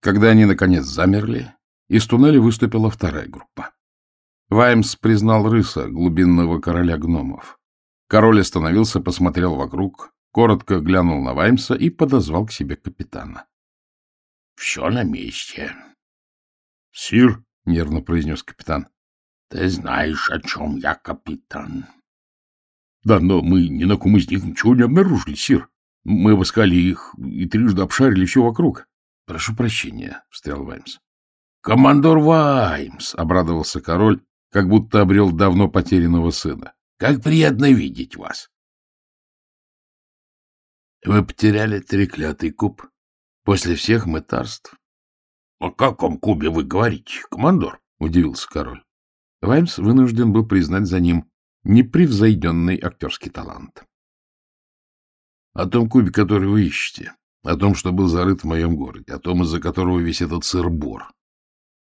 Когда они, наконец, замерли, из туннеля выступила вторая группа. Ваймс признал рыса, глубинного короля гномов. Король остановился, посмотрел вокруг, коротко глянул на Ваймса и подозвал к себе капитана. — Все на месте. — Сир, — нервно произнес капитан, — ты знаешь, о чем я, капитан. — Да, но мы ни на ком из них ничего не обнаружили, сир. Мы обыскали их и трижды обшарили все вокруг. Прошу прощения, — встрял Ваймс. — Командор Ваймс! — обрадовался король, как будто обрел давно потерянного сына. — Как приятно видеть вас! — Вы потеряли треклятый куб после всех мытарств. — О каком кубе вы говорите, командор? — удивился король. Ваймс вынужден был признать за ним непревзойденный актерский талант. — О том кубе, который вы ищете, о том, что был зарыт в моем городе, о том, из-за которого весь этот сыр-бор.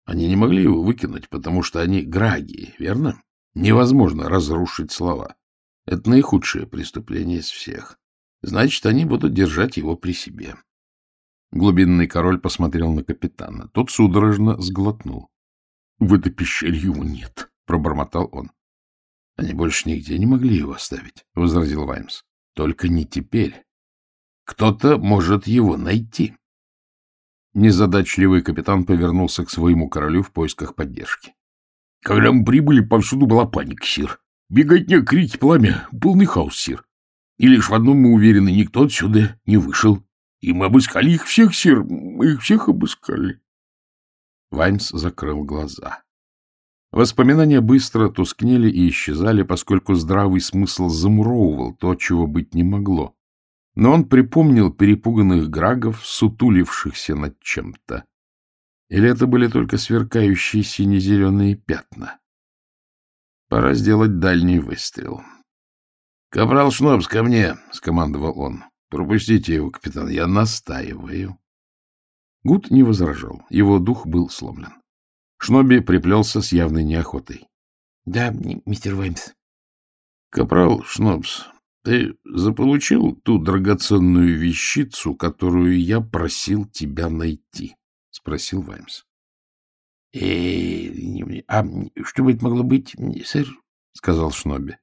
Они не могли его выкинуть, потому что они граги, верно? Невозможно разрушить слова. Это наихудшее преступление из всех. Значит, они будут держать его при себе. Глубинный король посмотрел на капитана. Тот судорожно сглотнул. — В этой пещере его нет, — пробормотал он. — Они больше нигде не могли его оставить, — возразил Ваймс. — Только не теперь. Кто-то может его найти. Незадачливый капитан повернулся к своему королю в поисках поддержки. — Когда мы прибыли, повсюду была паника, сир. Беготня, крики, пламя, полный хаос, сир. И лишь в одном мы уверены, никто отсюда не вышел. И мы обыскали их всех, сир, мы их всех обыскали. Ваймс закрыл глаза. Воспоминания быстро тускнели и исчезали, поскольку здравый смысл замуровывал то, чего быть не могло но он припомнил перепуганных грагов, сутулившихся над чем-то. Или это были только сверкающие сине-зеленые пятна? Пора сделать дальний выстрел. — Капрал Шнобс, ко мне! — скомандовал он. — Пропустите его, капитан, я настаиваю. Гуд не возражал, его дух был сломлен. Шноби приплелся с явной неохотой. — Да, мистер Ваймс. — Капрал Шнобс, ты заполучил ту драгоценную вещицу, которую я просил тебя найти? — спросил Ваймс. — А что бы это могло быть, сэр? — сказал Шноби.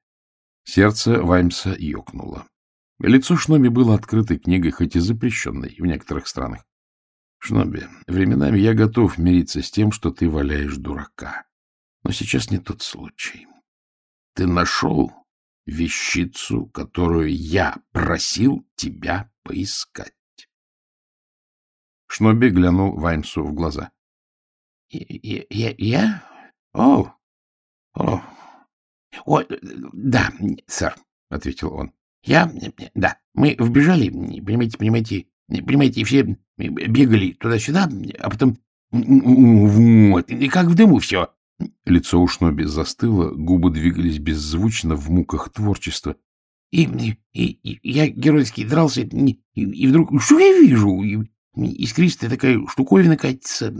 Сердце Ваймса ёкнуло. Лицо Шноби было открытой книгой, хоть и запрещенной в некоторых странах. — Шноби, временами я готов мириться с тем, что ты валяешь дурака. Но сейчас не тот случай. Ты нашел вещицу, которую я просил тебя поискать. Шноби глянул Ваймсу в глаза. — Я? я? О, о, о, да, сэр, — ответил он. — Я, да, мы вбежали, понимаете, понимаете, понимаете, все бегали туда-сюда, а потом вот, и как в дыму все. Лицо Ушноби застыло, губы двигались беззвучно в муках творчества. И, и, и я геройски дрался, и, и вдруг, что я вижу? Искристая такая штуковина катится.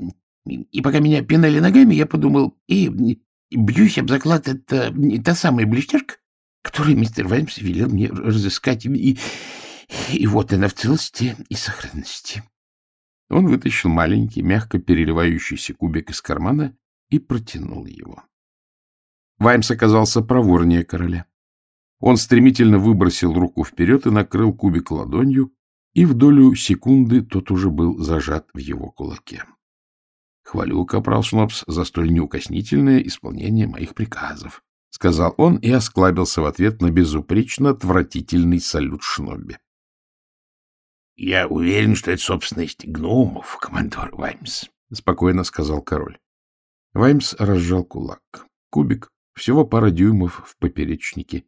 И пока меня пинали ногами, я подумал, и, и бьюсь об заклад, это не та самая блестяшка, которую мистер Ваймс велел мне разыскать. И, и вот она в целости и сохранности. Он вытащил маленький, мягко переливающийся кубик из кармана и протянул его. Ваймс оказался проворнее короля. Он стремительно выбросил руку вперед и накрыл кубик ладонью, и в долю секунды тот уже был зажат в его кулаке. «Хвалю, капрал Шнопс, за столь неукоснительное исполнение моих приказов», — сказал он и осклабился в ответ на безупречно отвратительный салют Шнобби. — Я уверен, что это собственность гномов, командор Ваймс, — спокойно сказал король. Ваймс разжал кулак. Кубик, всего пара дюймов в поперечнике,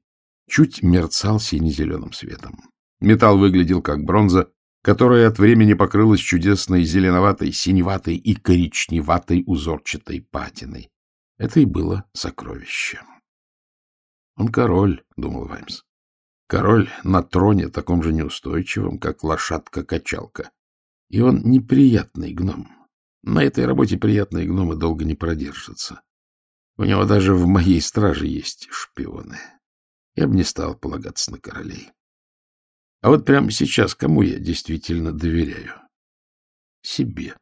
чуть мерцал сине-зеленым светом. Металл выглядел как бронза, которая от времени покрылась чудесной зеленоватой, синеватой и коричневатой узорчатой патиной. Это и было сокровище. «Он король», — думал Ваймс. «Король на троне, таком же неустойчивом, как лошадка-качалка. И он неприятный гном». На этой работе приятные гномы долго не продержатся. У него даже в моей страже есть шпионы. Я бы не стал полагаться на королей. А вот прямо сейчас кому я действительно доверяю? Себе.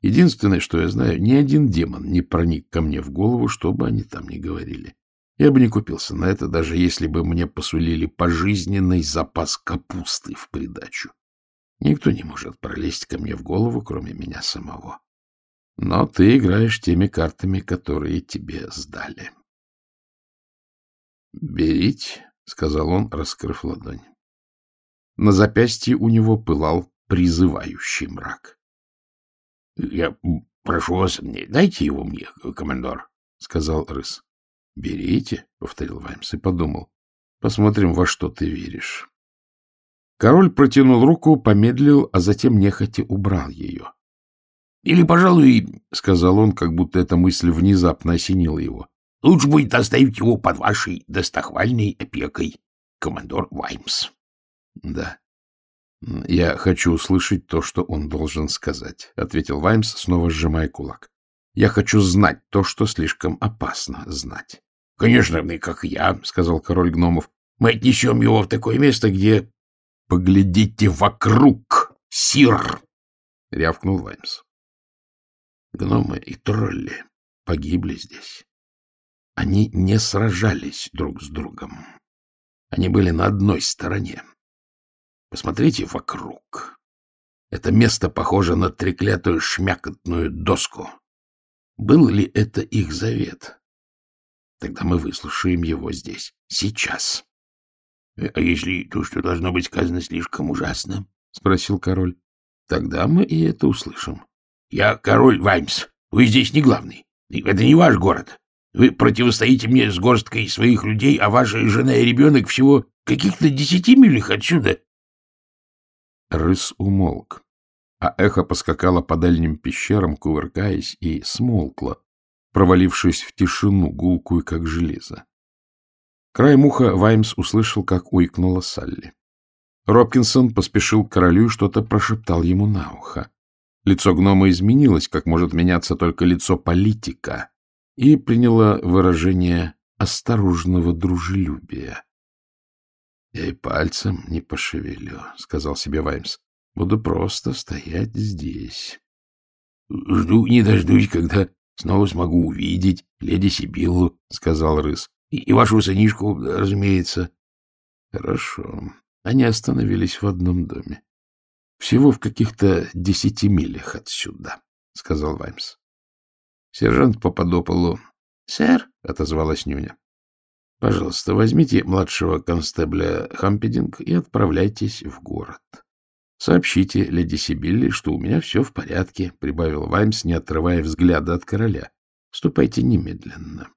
Единственное, что я знаю, ни один демон не проник ко мне в голову, что бы они там ни говорили. Я бы не купился на это, даже если бы мне посулили пожизненный запас капусты в придачу. Никто не может пролезть ко мне в голову, кроме меня самого. Но ты играешь теми картами, которые тебе сдали. «Берите», — сказал он, раскрыв ладонь. На запястье у него пылал призывающий мрак. — Я прошу вас, дайте его мне, командор, — сказал Рыс. — Берите, — повторил Ваймс и подумал. — Посмотрим, во что ты веришь. Король протянул руку, помедлил, а затем нехотя убрал ее. — Или, пожалуй, — сказал он, как будто эта мысль внезапно осенила его, — лучше будет оставить его под вашей достохвальной опекой, командор Ваймс. — Да. — Я хочу услышать то, что он должен сказать, — ответил Ваймс, снова сжимая кулак. — Я хочу знать то, что слишком опасно знать. — Конечно, как я, — сказал король гномов. — Мы отнесем его в такое место, где Поглядите вокруг, сир! — рявкнул Ваймс. Гномы и тролли погибли здесь. Они не сражались друг с другом. Они были на одной стороне. Посмотрите вокруг. Это место похоже на треклятую шмякотную доску. Был ли это их завет? Тогда мы выслушаем его здесь, сейчас. — А если то, что должно быть сказано, слишком ужасно? — спросил король. — Тогда мы и это услышим. — Я король Ваймс. Вы здесь не главный. Это не ваш город. Вы противостоите мне с горсткой своих людей, а ваша жена и ребенок всего каких-то десяти милях отсюда. Рыс умолк, а эхо поскакало по дальним пещерам, кувыркаясь, и смолкло, провалившись в тишину, гулкую, как железо. Краем уха Ваймс услышал, как уикнула Салли. Робкинсон поспешил к королю и что-то прошептал ему на ухо. Лицо гнома изменилось, как может меняться только лицо политика, и приняло выражение осторожного дружелюбия. — Я и пальцем не пошевелю, — сказал себе Ваймс. — Буду просто стоять здесь. — Жду не дождусь, когда снова смогу увидеть леди Сибиллу, — сказал Рыс и вашу сынишку, разумеется. Хорошо. Они остановились в одном доме. Всего в каких-то десяти милях отсюда, — сказал Ваймс. Сержант Попадополу. — Сэр, — отозвалась Нюня. — Пожалуйста, возьмите младшего констебля Хампединг и отправляйтесь в город. — Сообщите леди Сибилли, что у меня все в порядке, — прибавил Ваймс, не отрывая взгляда от короля. — Ступайте немедленно.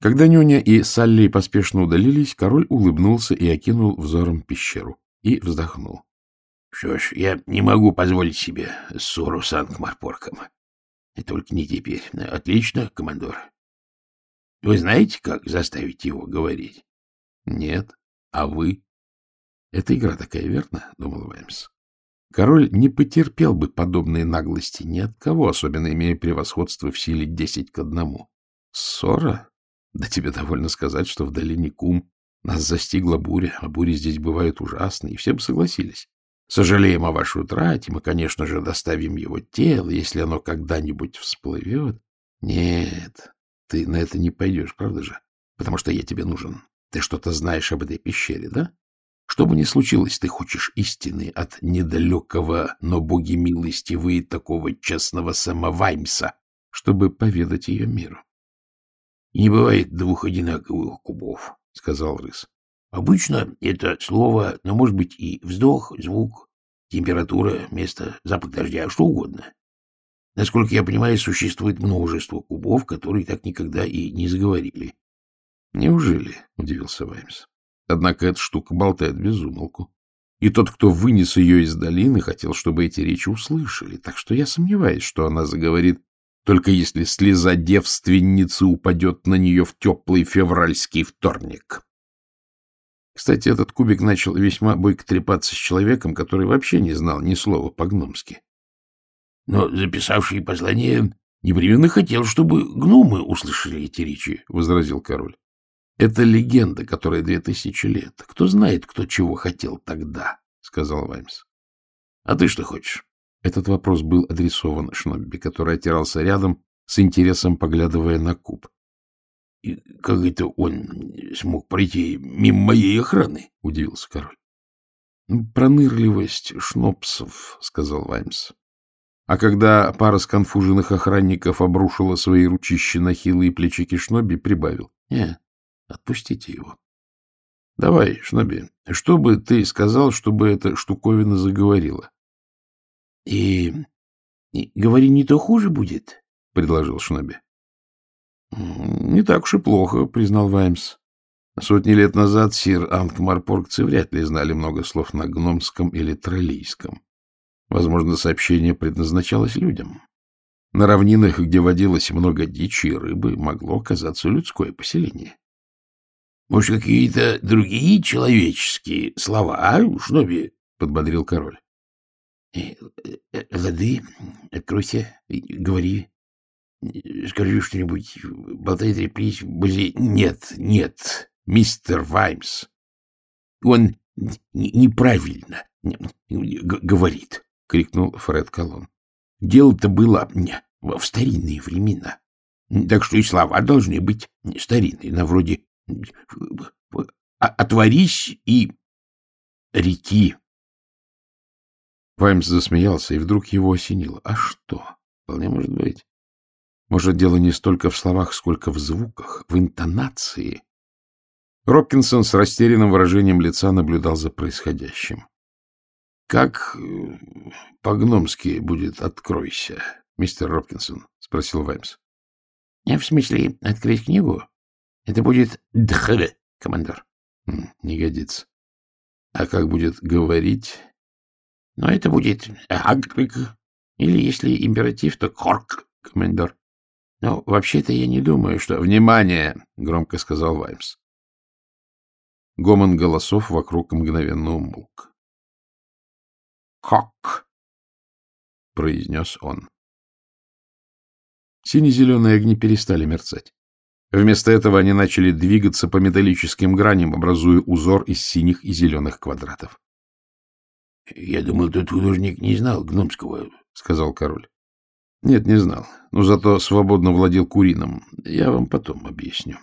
Когда Нюня и Салли поспешно удалились, король улыбнулся и окинул взором пещеру. И вздохнул. — Что ж, я не могу позволить себе ссору с Анкмарпорком. И только не теперь. Отлично, командор. Вы знаете, как заставить его говорить? — Нет. А вы? — Это игра такая, верно? — думал Ваймс. Король не потерпел бы подобной наглости ни от кого, особенно имея превосходство в силе десять к одному. Ссора да тебе довольно сказать, что в долине Кум нас застигла буря, а бури здесь бывают ужасные, и все бы согласились. Сожалеем о вашей утрате, мы, конечно же, доставим его тело, если оно когда-нибудь всплывет. Нет, ты на это не пойдешь, правда же? Потому что я тебе нужен. Ты что-то знаешь об этой пещере, да? Что бы ни случилось, ты хочешь истины от недалекого, но боги милостивые такого честного самоваймса, чтобы поведать ее миру. Не бывает двух одинаковых кубов, — сказал Рыс. Обычно это слово, но может быть и вздох, звук, температура, место, запах дождя, что угодно. Насколько я понимаю, существует множество кубов, которые так никогда и не заговорили. — Неужели? — удивился Ваймс. Однако эта штука болтает без умолку. И тот, кто вынес ее из долины, хотел, чтобы эти речи услышали, так что я сомневаюсь, что она заговорит только если слеза девственницы упадет на нее в теплый февральский вторник. Кстати, этот кубик начал весьма бойко трепаться с человеком, который вообще не знал ни слова по-гномски. Но записавший послание непременно хотел, чтобы гномы услышали эти речи, — возразил король. Это легенда, которая две тысячи лет. Кто знает, кто чего хотел тогда, — сказал Ваймс. — А ты что хочешь? Этот вопрос был адресован Шнобби, который отирался рядом, с интересом поглядывая на куб. — И как это он смог пройти мимо моей охраны? — удивился король. «Ну, — Пронырливость шнопсов, — сказал Ваймс. А когда пара сконфуженных охранников обрушила свои ручища на хилые плечики Шноби, прибавил. — Не, отпустите его. — Давай, Шноби, что бы ты сказал, чтобы эта штуковина заговорила? И говори, не то хуже будет, — предложил Шноби. — Не так уж и плохо, — признал Ваймс. Сотни лет назад сир Ангмарпоргцы вряд ли знали много слов на гномском или троллийском. Возможно, сообщение предназначалось людям. На равнинах, где водилось много дичи и рыбы, могло оказаться людское поселение. — Может, какие-то другие человеческие слова, а, Шноби? — подбодрил король воды, откройся, говори. Скажи что-нибудь, болтай, треплись, были... Нет, нет, мистер Ваймс. Он неправильно говорит, — крикнул Фред Колон. Дело-то было мне в старинные времена. Так что и слова должны быть старинные, на вроде «отворись» и «реки». Ваймс засмеялся и вдруг его осенило. А что? Вполне может быть. Может, дело не столько в словах, сколько в звуках, в интонации. Робкинсон с растерянным выражением лица наблюдал за происходящим. — Как по-гномски будет «откройся», мистер Робкинсон? — спросил Ваймс. — В смысле, открыть книгу? Это будет «дхв», командор. — Не годится. А как будет «говорить»? Но это будет агрик, или, если императив, то корк, комендор. Но вообще-то я не думаю, что... Внимание! — громко сказал Ваймс. Гомон голосов вокруг мгновенно умолк. Как? — произнес он. Сине-зеленые огни перестали мерцать. Вместо этого они начали двигаться по металлическим граням, образуя узор из синих и зеленых квадратов. Я думал, тот художник не знал гномского, — сказал король. — Нет, не знал, но зато свободно владел курином. Я вам потом объясню.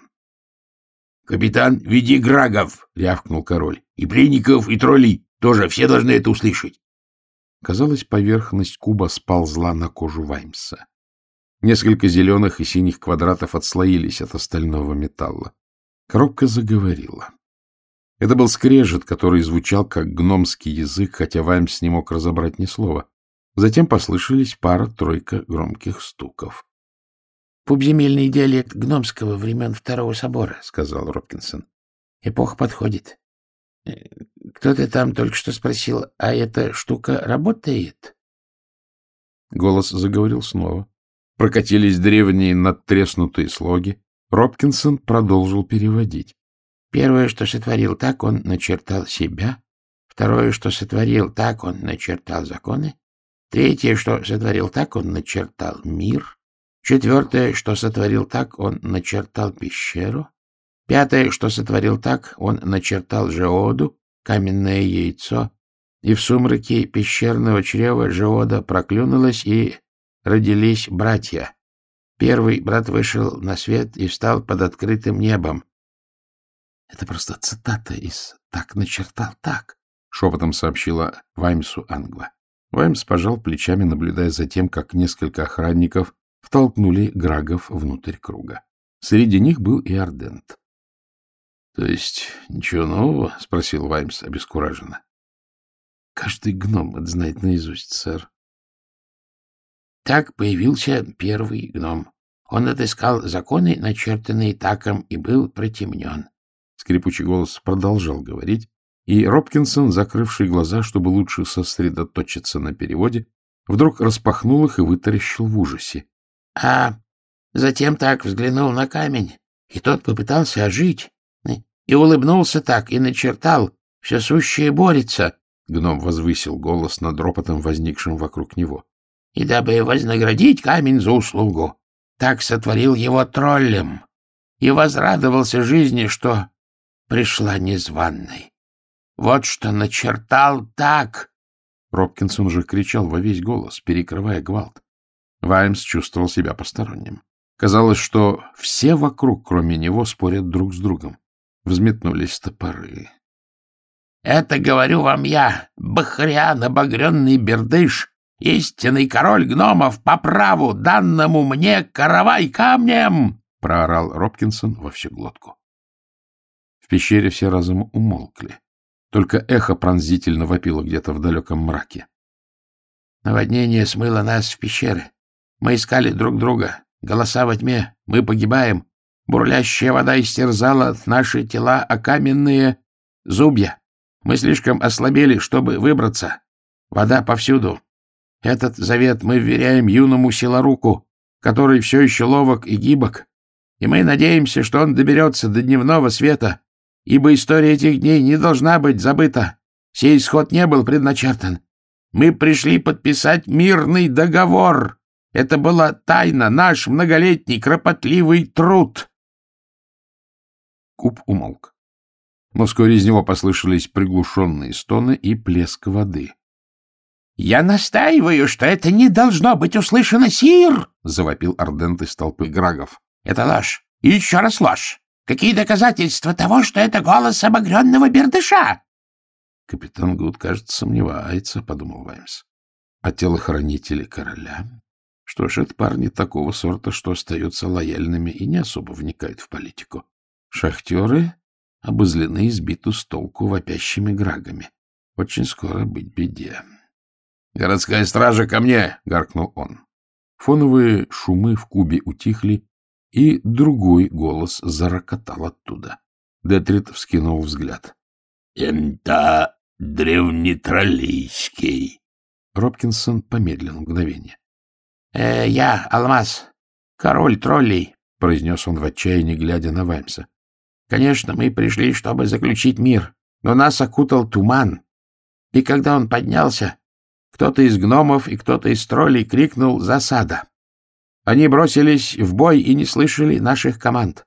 — Капитан, веди Грагов! — рявкнул король. — И пленников, и троллей тоже. Все должны это услышать. Казалось, поверхность куба сползла на кожу Ваймса. Несколько зеленых и синих квадратов отслоились от остального металла. Коробка заговорила. Это был скрежет, который звучал как гномский язык, хотя Ваймс не мог разобрать ни слова. Затем послышались пара-тройка громких стуков. — Пубземельный диалект гномского времен Второго собора, — сказал Робкинсон. — Эпоха подходит. Э, кто-то там только что спросил, а эта штука работает? Голос заговорил снова. Прокатились древние надтреснутые слоги. Робкинсон продолжил переводить. Первое, что сотворил так, он начертал себя. Второе, что сотворил так, он начертал законы. Третье, что сотворил так, он начертал мир. Четвертое, что сотворил так, он начертал пещеру. Пятое, что сотворил так, он начертал жеоду, каменное яйцо. И в сумраке пещерного чрева жеода проклюнулась, и родились братья. Первый брат вышел на свет и встал под открытым небом. Это просто цитата из «Так начертал так», — шепотом сообщила Ваймсу Ангва. Ваймс пожал плечами, наблюдая за тем, как несколько охранников втолкнули Грагов внутрь круга. Среди них был и Ардент. — То есть ничего нового? — спросил Ваймс обескураженно. — Каждый гном это знает наизусть, сэр. Так появился первый гном. Он отыскал законы, начертанные таком, и был притемнен. Скрипучий голос продолжал говорить, и Робкинсон, закрывший глаза, чтобы лучше сосредоточиться на переводе, вдруг распахнул их и вытаращил в ужасе. — А затем так взглянул на камень, и тот попытался ожить, и улыбнулся так, и начертал «Все сущее борется», — гном возвысил голос над ропотом, возникшим вокруг него. «И дабы вознаградить камень за услугу, так сотворил его троллем, и возрадовался жизни, что пришла незванной. Вот что начертал так! Робкинсон же кричал во весь голос, перекрывая гвалт. Ваймс чувствовал себя посторонним. Казалось, что все вокруг, кроме него, спорят друг с другом. Взметнулись топоры. — Это, говорю вам я, Бахриан, обогренный бердыш, истинный король гномов по праву, данному мне каравай камнем! — проорал Робкинсон во всю глотку. В пещере все разом умолкли. Только эхо пронзительно вопило где-то в далеком мраке. «Наводнение смыло нас в пещеры. Мы искали друг друга. Голоса во тьме. Мы погибаем. Бурлящая вода истерзала наши тела, а каменные — зубья. Мы слишком ослабели, чтобы выбраться. Вода повсюду. Этот завет мы вверяем юному силоруку, который все еще ловок и гибок, и мы надеемся, что он доберется до дневного света, ибо история этих дней не должна быть забыта. Сей исход не был предначертан. Мы пришли подписать мирный договор. Это была тайна, наш многолетний кропотливый труд. Куб умолк. Но вскоре из него послышались приглушенные стоны и плеск воды. — Я настаиваю, что это не должно быть услышано, Сир! — завопил ордент из толпы Грагов. — Это ложь! И еще раз ложь! Какие доказательства того, что это голос обогренного бердыша? Капитан Гуд, кажется, сомневается, — подумал Ваймс. А телохранители короля? Что ж, это парни такого сорта, что остаются лояльными и не особо вникают в политику. Шахтеры обозлены избиту сбиты с толку вопящими грагами. Очень скоро быть беде. — Городская стража, ко мне! — гаркнул он. Фоновые шумы в кубе утихли, и другой голос зарокотал оттуда. Детрит вскинул взгляд. — Это древнетролейский. Робкинсон помедлил мгновение. «Э, — Я, Алмаз, король троллей, — произнес он в отчаянии, глядя на Ваймса. — Конечно, мы пришли, чтобы заключить мир, но нас окутал туман. И когда он поднялся, кто-то из гномов и кто-то из троллей крикнул «Засада!» Они бросились в бой и не слышали наших команд.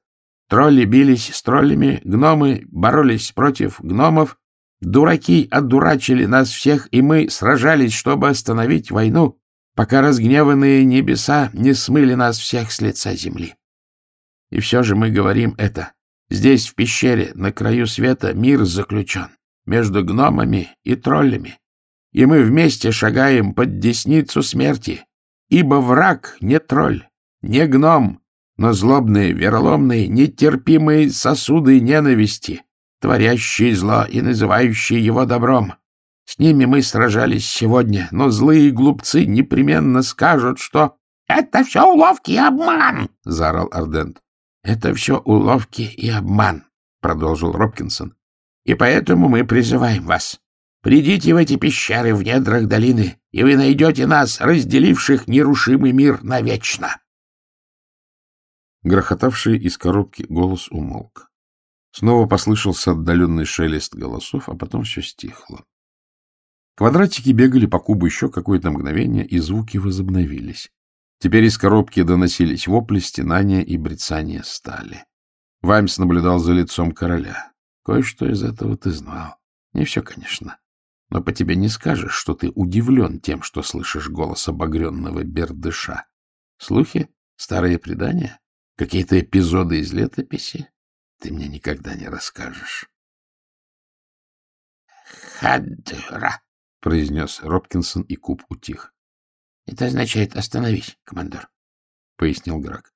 Тролли бились с троллями, гномы боролись против гномов, дураки отдурачили нас всех, и мы сражались, чтобы остановить войну, пока разгневанные небеса не смыли нас всех с лица земли. И все же мы говорим это. Здесь, в пещере, на краю света, мир заключен между гномами и троллями, и мы вместе шагаем под десницу смерти, Ибо враг не тролль, не гном, но злобные, вероломные, нетерпимые сосуды ненависти, творящие зло и называющие его добром. С ними мы сражались сегодня, но злые глупцы непременно скажут, что... — Это все уловки и обман! — заорал Ардент. — Это все уловки и обман, — продолжил Робкинсон. — И поэтому мы призываем вас. Придите в эти пещеры в недрах долины, и вы найдете нас, разделивших нерушимый мир навечно. Грохотавший из коробки голос умолк. Снова послышался отдаленный шелест голосов, а потом все стихло. Квадратики бегали по кубу еще какое-то мгновение, и звуки возобновились. Теперь из коробки доносились вопли, стенания и брецания стали. Ваймс наблюдал за лицом короля. Кое-что из этого ты знал. Не все, конечно но по тебе не скажешь, что ты удивлен тем, что слышишь голос обогренного бердыша. Слухи? Старые предания? Какие-то эпизоды из летописи? Ты мне никогда не расскажешь. «Хаддра!» — произнес Робкинсон, и куб утих. «Это означает «остановись, командор», — пояснил Грак.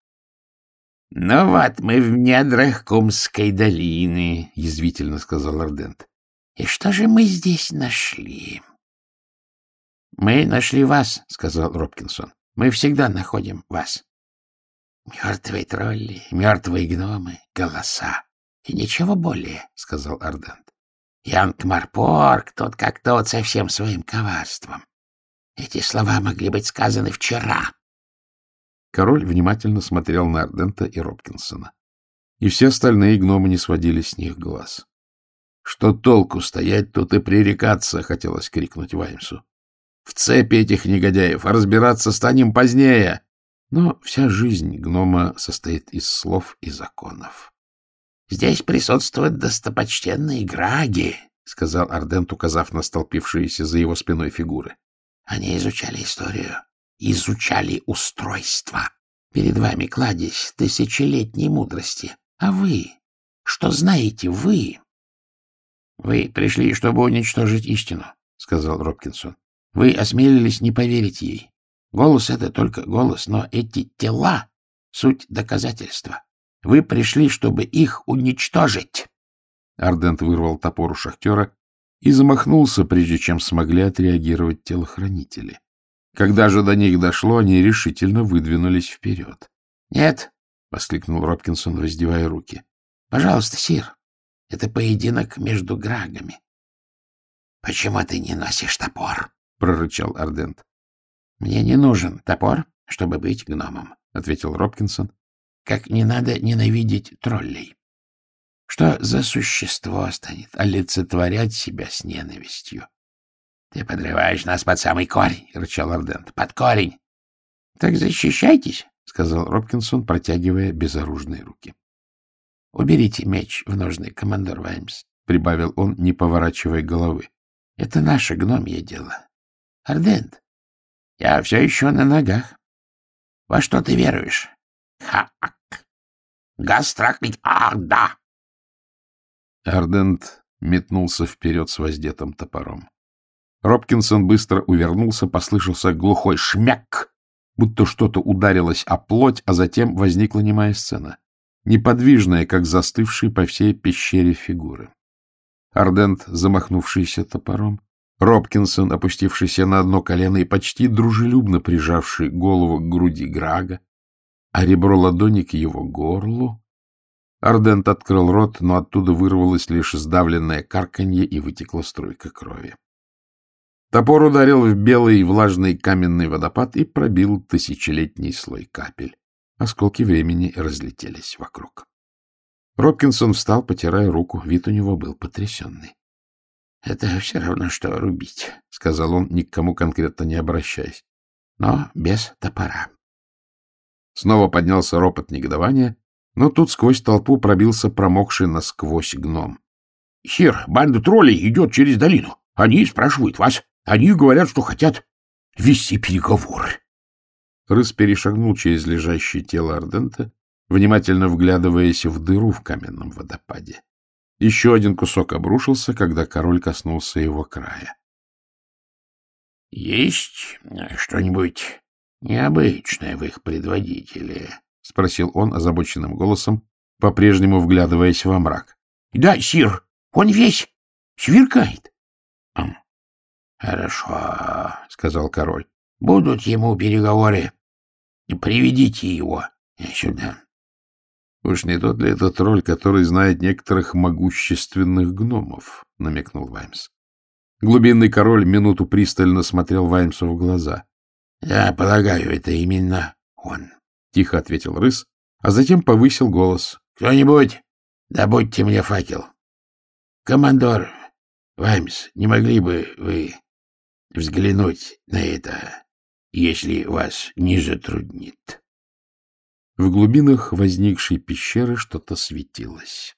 «Ну вот, мы в недрах Кумской долины», — язвительно сказал Ордент. И что же мы здесь нашли? — Мы нашли вас, — сказал Робкинсон. — Мы всегда находим вас. Мертвые тролли, мертвые гномы, голоса. И ничего более, — сказал Ардент. Янгмарпорг, тот как тот со всем своим коварством. Эти слова могли быть сказаны вчера. Король внимательно смотрел на Ардента и Робкинсона. И все остальные гномы не сводили с них глаз. Что толку стоять тут и пререкаться, — хотелось крикнуть Ваймсу. — В цепи этих негодяев, а разбираться станем позднее. Но вся жизнь гнома состоит из слов и законов. — Здесь присутствуют достопочтенные граги, — сказал Ардент, указав на столпившиеся за его спиной фигуры. — Они изучали историю, изучали устройство. Перед вами кладезь тысячелетней мудрости. А вы, что знаете вы «Вы пришли, чтобы уничтожить истину», — сказал Робкинсон. «Вы осмелились не поверить ей. Голос — это только голос, но эти тела — суть доказательства. Вы пришли, чтобы их уничтожить». Ардент вырвал топор у шахтера и замахнулся, прежде чем смогли отреагировать телохранители. Когда же до них дошло, они решительно выдвинулись вперед. — Нет, — воскликнул Робкинсон, раздевая руки. — Пожалуйста, сир, это поединок между грагами. — Почему ты не носишь топор? — прорычал Ардент. — Мне не нужен топор, чтобы быть гномом, — ответил Робкинсон. — Как не надо ненавидеть троллей. Что за существо станет олицетворять себя с ненавистью? — Ты подрываешь нас под самый корень, — рычал Ардент. — Под корень! — Так защищайтесь, — сказал Робкинсон, протягивая безоружные руки. — Уберите меч в ножны, командор Ваймс, — прибавил он, не поворачивая головы. — Это наше гномье дело. — Ардент, я все еще на ногах. — Во что ты веруешь? — Ха-ак. — Гастрахлик, ах, да. Ардент метнулся вперед с воздетым топором. Робкинсон быстро увернулся, послышался глухой шмяк, будто что-то ударилось о плоть, а затем возникла немая сцена неподвижная, как застывший по всей пещере фигуры. Ардент, замахнувшийся топором, Робкинсон, опустившийся на одно колено и почти дружелюбно прижавший голову к груди Грага, а ребро ладони к его горлу. Ардент открыл рот, но оттуда вырвалось лишь сдавленное карканье и вытекла струйка крови. Топор ударил в белый влажный каменный водопад и пробил тысячелетний слой капель. Осколки времени разлетелись вокруг. Робкинсон встал, потирая руку. Вид у него был потрясенный. — Это все равно, что рубить, — сказал он, ни к кому конкретно не обращаясь. — Но без топора. Снова поднялся ропот негодования, но тут сквозь толпу пробился промокший насквозь гном. — Сир, банда троллей идет через долину. Они спрашивают вас. Они говорят, что хотят вести переговоры. Рыс перешагнул через лежащее тело Ардента, внимательно вглядываясь в дыру в каменном водопаде. Еще один кусок обрушился, когда король коснулся его края. — Есть что-нибудь необычное в их предводителе? — спросил он озабоченным голосом, по-прежнему вглядываясь во мрак. — Да, сир, он весь сверкает. — Хорошо, — сказал король. — Будут ему переговоры приведите его сюда. — Уж не тот ли этот тролль, который знает некоторых могущественных гномов? — намекнул Ваймс. Глубинный король минуту пристально смотрел Ваймсу в глаза. — Я полагаю, это именно он, — тихо ответил Рыс, а затем повысил голос. — Кто-нибудь, добудьте мне факел. — Командор, Ваймс, не могли бы вы взглянуть на это? если вас не затруднит. В глубинах возникшей пещеры что-то светилось.